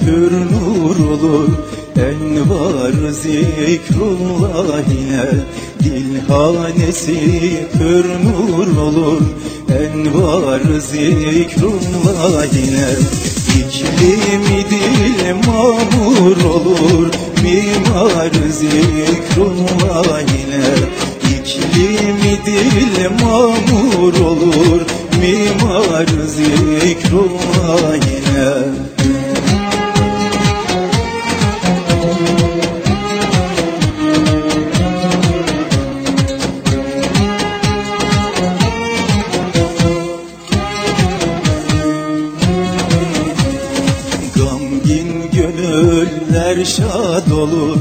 pür nur olur Envar zikrullah ile Dilhanesi pür nur olur Envar zikrullah ile İklimi dil mamur olur Mimar zikrullah ile İklimi dil mamur olur Mimar zikrullah ile gönüller şad olur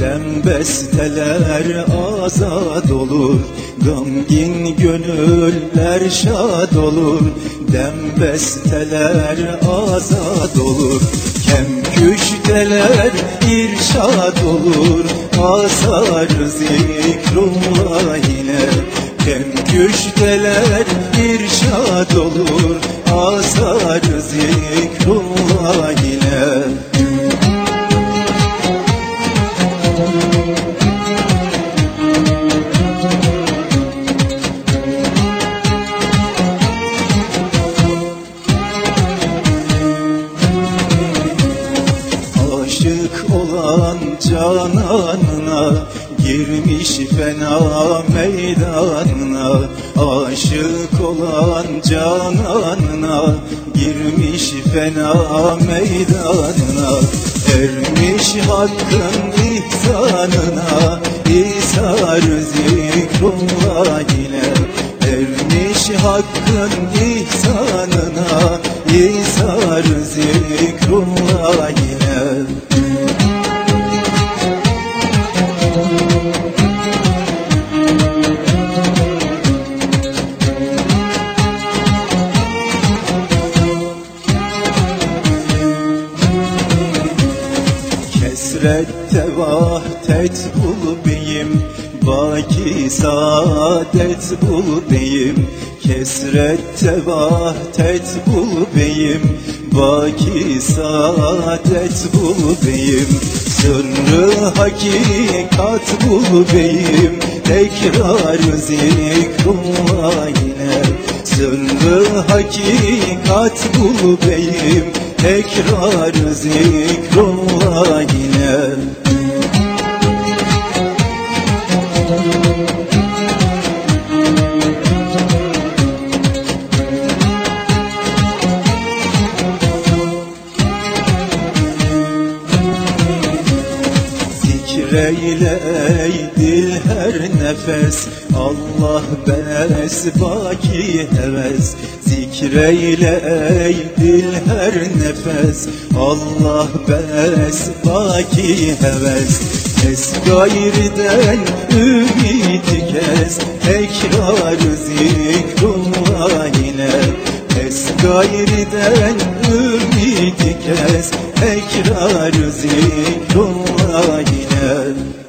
Dem besteler azad olur. Gamgin gönüller şad olur Dem besteler azad olur. Kemküşteler irşad olur Asar zikrullah ile Kemküşteler irşad olur Asar zikrullah ile Aşık olan cananına Girmiş fena meydanına. Aşık olan cananına Girmiş fena meydanına. Ermiş hakkın ihsanına İsar zikrullah ile. Ermiş hakkın ihsanına İsar zikrullah ile Kesrette vahdet bul beyim Baki saadet bul beyim. Kesrette vahdet bul beyim Baki saadet bul beyim. Sırrı hakikat bul beyim Tekrar zikrullah ile Sırrı hakikat bul beyim Tekrar zikrullah ile Zikreyle ey dil her nefes. Allah bes baki heves. Zikreyle ey dil her nefes. Allah bes baki heves. Kes gayriden ümidi kes. Tekrar zikrullah gayriden ümidi kes Tekrar zikrullah ile